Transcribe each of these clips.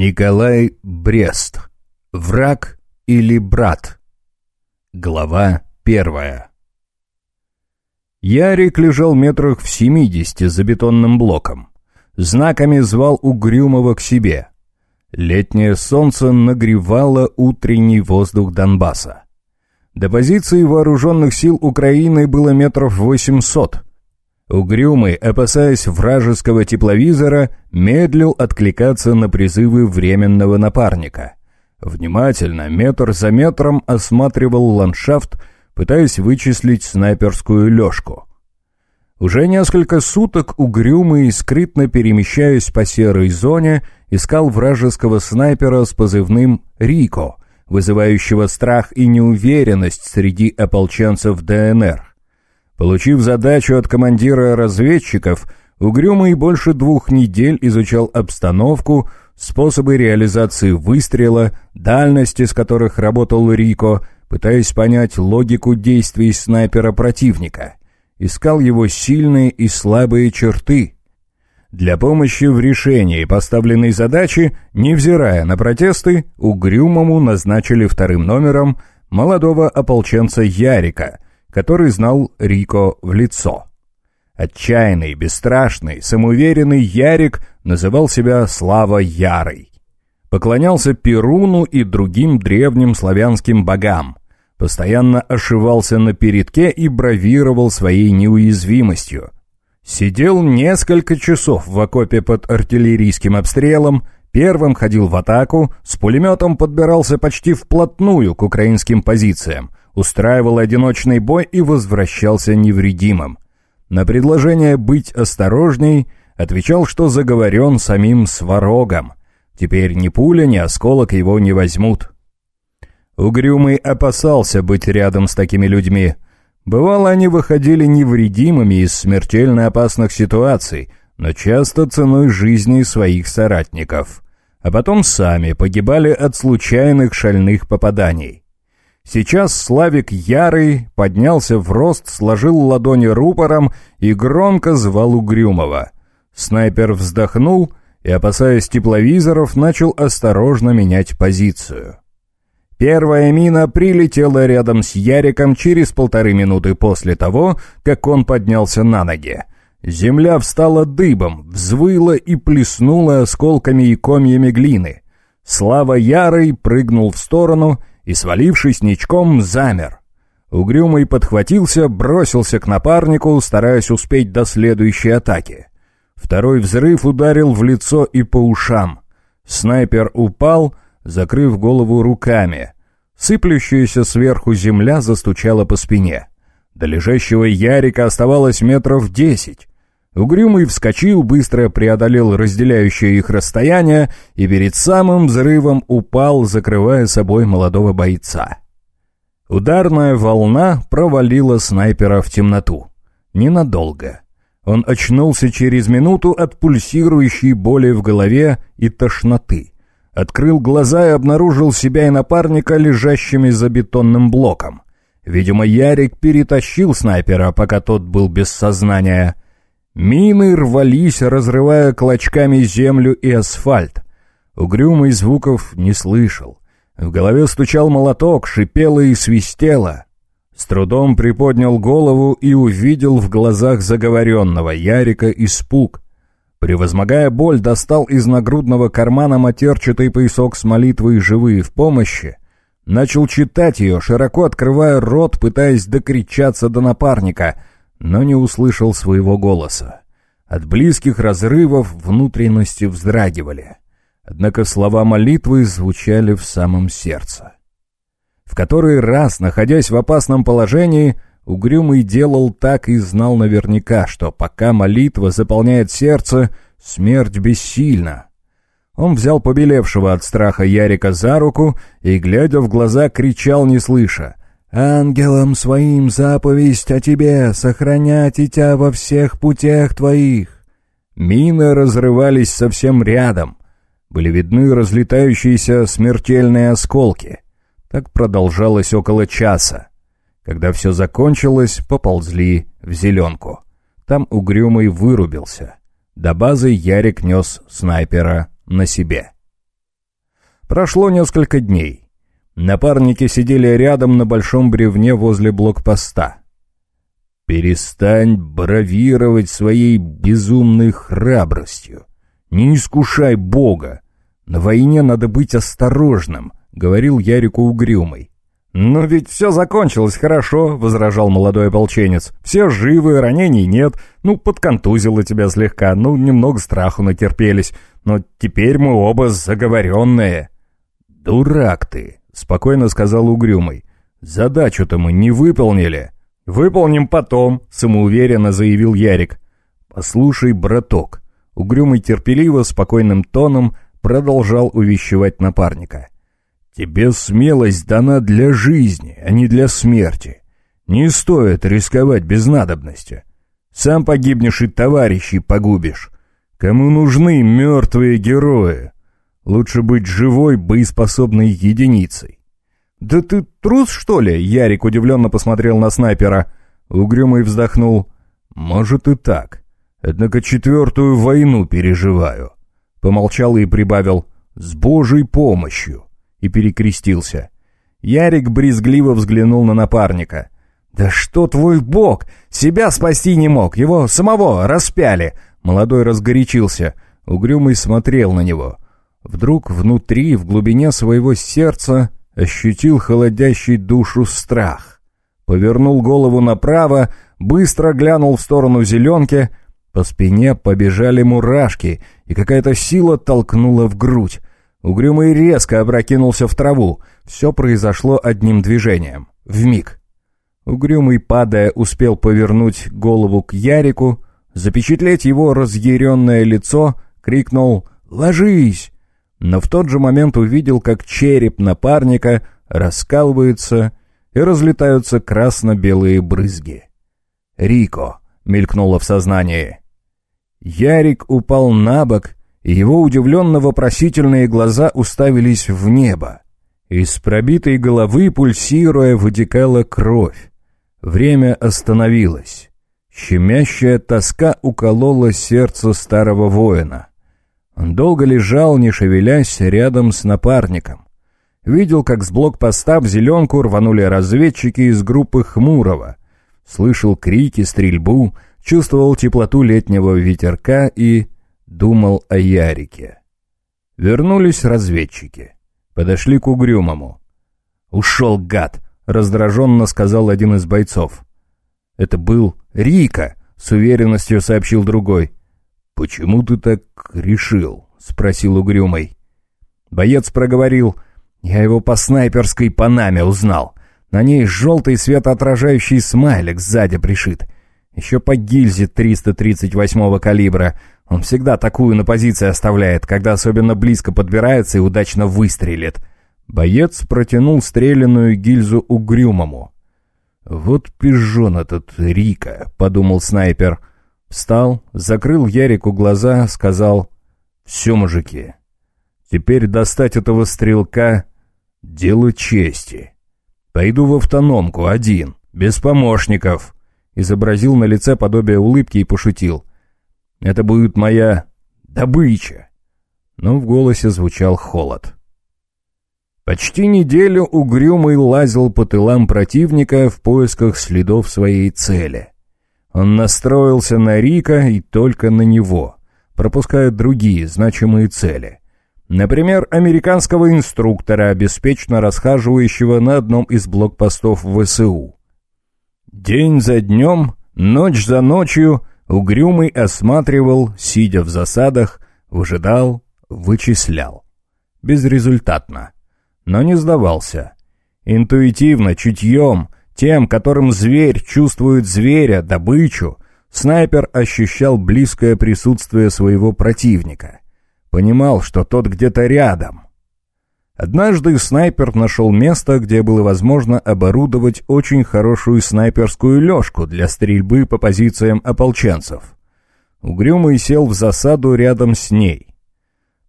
Николай Брест. Враг или брат? Глава первая. Ярик лежал метрах в семидесяти за бетонным блоком. Знаками звал Угрюмого к себе. Летнее солнце нагревало утренний воздух Донбасса. До позиции вооруженных сил Украины было метров восемьсот – Угрюмый, опасаясь вражеского тепловизора, медлил откликаться на призывы временного напарника. Внимательно, метр за метром осматривал ландшафт, пытаясь вычислить снайперскую лёжку. Уже несколько суток Угрюмый, скрытно перемещаясь по серой зоне, искал вражеского снайпера с позывным «Рико», вызывающего страх и неуверенность среди ополченцев ДНР. Получив задачу от командира разведчиков, Угрюмый больше двух недель изучал обстановку, способы реализации выстрела, дальности, с которых работал Рико, пытаясь понять логику действий снайпера противника. Искал его сильные и слабые черты. Для помощи в решении поставленной задачи, невзирая на протесты, Угрюмому назначили вторым номером молодого ополченца Ярика – который знал Рико в лицо. Отчаянный, бесстрашный, самоуверенный Ярик называл себя Слава Ярой. Поклонялся Перуну и другим древним славянским богам, постоянно ошивался на передке и бравировал своей неуязвимостью. Сидел несколько часов в окопе под артиллерийским обстрелом, первым ходил в атаку, с пулеметом подбирался почти вплотную к украинским позициям, устраивал одиночный бой и возвращался невредимым. На предложение быть осторожней отвечал, что заговорен самим Сварогом. Теперь ни пуля, ни осколок его не возьмут. Угрюмый опасался быть рядом с такими людьми. Бывало, они выходили невредимыми из смертельно опасных ситуаций, но часто ценой жизни своих соратников. А потом сами погибали от случайных шальных попаданий. Сейчас Славик Ярый поднялся в рост, сложил ладони рупором и громко звал Угрюмова. Снайпер вздохнул и, опасаясь тепловизоров, начал осторожно менять позицию. Первая мина прилетела рядом с Яриком через полторы минуты после того, как он поднялся на ноги. Земля встала дыбом, взвыла и плеснула осколками и комьями глины. Слава Ярый прыгнул в сторону и, свалившись ничком, замер. Угрюмый подхватился, бросился к напарнику, стараясь успеть до следующей атаки. Второй взрыв ударил в лицо и по ушам. Снайпер упал, закрыв голову руками. Сыплющаяся сверху земля застучала по спине. До лежащего Ярика оставалось метров десять. Угрюмый вскочил, быстро преодолел разделяющее их расстояние и перед самым взрывом упал, закрывая собой молодого бойца. Ударная волна провалила снайпера в темноту. Ненадолго. Он очнулся через минуту от пульсирующей боли в голове и тошноты. Открыл глаза и обнаружил себя и напарника лежащими за бетонным блоком. Видимо, Ярик перетащил снайпера, пока тот был без сознания — Мины рвались, разрывая клочками землю и асфальт. Угрюмый звуков не слышал. В голове стучал молоток, шипело и свистело. С трудом приподнял голову и увидел в глазах заговоренного Ярика испуг. Превозмогая боль, достал из нагрудного кармана матерчатый поясок с молитвой «Живые в помощи». Начал читать ее, широко открывая рот, пытаясь докричаться до напарника — но не услышал своего голоса. От близких разрывов внутренности вздрагивали. Однако слова молитвы звучали в самом сердце. В который раз, находясь в опасном положении, Угрюмый делал так и знал наверняка, что пока молитва заполняет сердце, смерть бессильна. Он взял побелевшего от страха Ярика за руку и, глядя в глаза, кричал, не слыша. Ангелам своим заповесть о тебе, сохранять и тебя во всех путях твоих». Мины разрывались совсем рядом. Были видны разлетающиеся смертельные осколки. Так продолжалось около часа. Когда все закончилось, поползли в зеленку. Там угрюмый вырубился. До базы Ярик нес снайпера на себе. Прошло несколько дней. Напарники сидели рядом на большом бревне возле блокпоста. «Перестань бравировать своей безумной храбростью. Не искушай Бога. На войне надо быть осторожным», — говорил Ярику угрюмый. «Но ведь все закончилось хорошо», — возражал молодой ополченец. «Все живы, ранений нет. Ну, подконтузило тебя слегка, ну, немного страху натерпелись. Но теперь мы оба заговоренные». «Дурак ты», — спокойно сказал угрюмый. «Задачу-то мы не выполнили». «Выполним потом», — самоуверенно заявил Ярик. «Послушай, браток», — угрюмый терпеливо, спокойным тоном продолжал увещевать напарника. «Тебе смелость дана для жизни, а не для смерти. Не стоит рисковать без надобности. Сам погибнешь и товарищей погубишь. Кому нужны мертвые герои? Лучше быть живой, боеспособной единицей. «Да ты трус, что ли?» — Ярик удивленно посмотрел на снайпера. Угрюмый вздохнул. «Может и так. Однако четвертую войну переживаю». Помолчал и прибавил «С Божьей помощью!» и перекрестился. Ярик брезгливо взглянул на напарника. «Да что твой бог! Себя спасти не мог! Его самого распяли!» Молодой разгорячился. Угрюмый смотрел на него. Вдруг внутри, в глубине своего сердца, ощутил холодящий душу страх. Повернул голову направо, быстро глянул в сторону зеленки. По спине побежали мурашки, и какая-то сила толкнула в грудь. Угрюмый резко опрокинулся в траву. Все произошло одним движением. в миг. Угрюмый, падая, успел повернуть голову к Ярику, запечатлеть его разъяренное лицо, крикнул «Ложись!» Но в тот же момент увидел, как череп напарника раскалывается и разлетаются красно-белые брызги. «Рико!» — мелькнуло в сознании. Ярик упал на бок, и его удивленно-вопросительные глаза уставились в небо. Из пробитой головы, пульсируя, вытекала кровь. Время остановилось. Щемящая тоска уколола сердце старого воина. Долго лежал, не шевелясь, рядом с напарником. Видел, как с блокпоста в зеленку рванули разведчики из группы Хмурого. Слышал крики, стрельбу, чувствовал теплоту летнего ветерка и думал о Ярике. Вернулись разведчики. Подошли к Угрюмому. «Ушел, гад!» — раздраженно сказал один из бойцов. «Это был Рика!» — с уверенностью сообщил другой. «Почему ты так решил?» — спросил угрюмый. Боец проговорил. «Я его по снайперской панаме узнал. На ней желтый светоотражающий смайлик сзади пришит. Еще по гильзе 338-го калибра. Он всегда такую на позиции оставляет, когда особенно близко подбирается и удачно выстрелит». Боец протянул стрелянную гильзу угрюмому. «Вот пижон этот Рика», — подумал снайпер. Встал, закрыл Ярику глаза, сказал «Все, мужики, теперь достать этого стрелка — дело чести. Пойду в автономку один, без помощников». Изобразил на лице подобие улыбки и пошутил. «Это будет моя добыча». Но в голосе звучал холод. Почти неделю угрюмый лазил по тылам противника в поисках следов своей цели. Он настроился на Рика и только на него, пропуская другие значимые цели. Например, американского инструктора, беспечно расхаживающего на одном из блокпостов ВСУ. День за днем, ночь за ночью Угрюмый осматривал, сидя в засадах, выжидал, вычислял. Безрезультатно. Но не сдавался. Интуитивно, чутьем — тем, которым зверь чувствует зверя, добычу, снайпер ощущал близкое присутствие своего противника. Понимал, что тот где-то рядом. Однажды снайпер нашел место, где было возможно оборудовать очень хорошую снайперскую лёжку для стрельбы по позициям ополченцев. Угрюмый сел в засаду рядом с ней.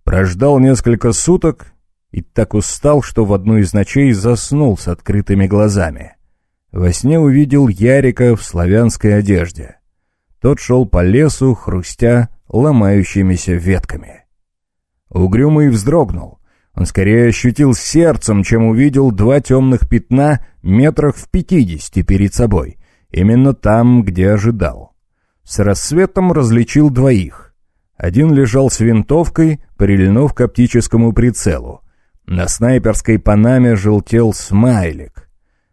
Прождал несколько суток и так устал, что в одну из ночей заснул с открытыми глазами. Во сне увидел Ярика в славянской одежде. Тот шел по лесу, хрустя ломающимися ветками. Угрюмый вздрогнул. Он скорее ощутил сердцем, чем увидел два темных пятна метрах в пятидесяти перед собой. Именно там, где ожидал. С рассветом различил двоих. Один лежал с винтовкой, прильнув к оптическому прицелу. На снайперской панаме желтел смайлик.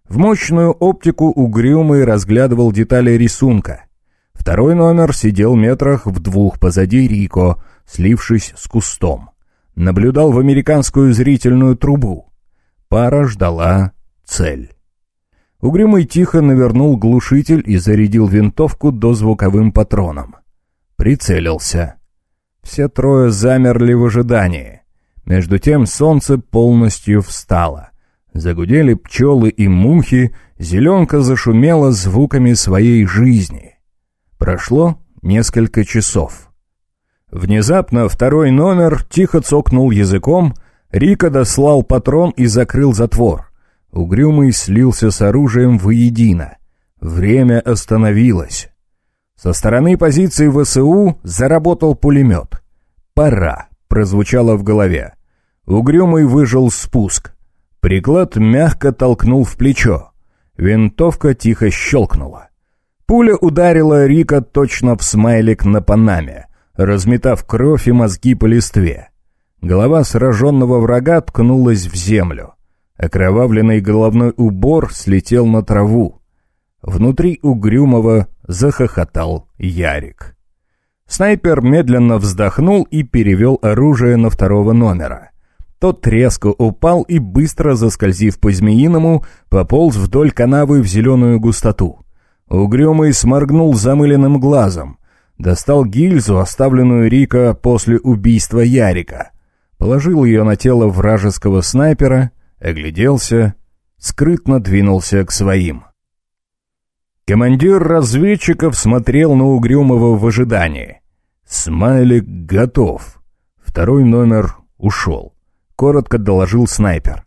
В мощную оптику угрюмый разглядывал детали рисунка. Второй номер сидел метрах в двух позади Рико, слившись с кустом наблюдал в американскую зрительную трубу. Пара ждала цель. Угрюмый тихо навернул глушитель и зарядил винтовку до звуковым патроном. Прицелился. Все трое замерли в ожидании. Между тем солнце полностью встало. Загудели пчелы и мухи, зеленка зашумела звуками своей жизни. Прошло несколько часов. Внезапно второй номер тихо цокнул языком, Рика дослал патрон и закрыл затвор. Угрюмый слился с оружием воедино. Время остановилось. Со стороны позиции ВСУ заработал пулемет. «Пора», — прозвучало в голове. Угрюмый выжил спуск. Приклад мягко толкнул в плечо. Винтовка тихо щелкнула. Пуля ударила Рика точно в смайлик на Панаме разметав кровь и мозги по листве. Голова сраженного врага ткнулась в землю. Окровавленный головной убор слетел на траву. Внутри угрюмого захохотал Ярик. Снайпер медленно вздохнул и перевел оружие на второго номера. Тот резко упал и, быстро заскользив по змеиному, пополз вдоль канавы в зеленую густоту. Угрюмый сморгнул замыленным глазом. Достал гильзу, оставленную Рика после убийства Ярика. Положил ее на тело вражеского снайпера, огляделся, скрытно двинулся к своим. Командир разведчиков смотрел на Угрюмого в ожидании. Смайлик готов. Второй номер ушел. Коротко доложил снайпер.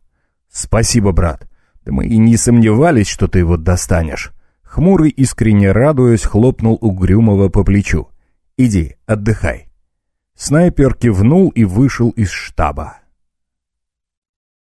«Спасибо, брат. Да мы и не сомневались, что ты его достанешь. Хмурый, искренне радуясь, хлопнул Угрюмого по плечу. «Иди, отдыхай». Снайпер кивнул и вышел из штаба.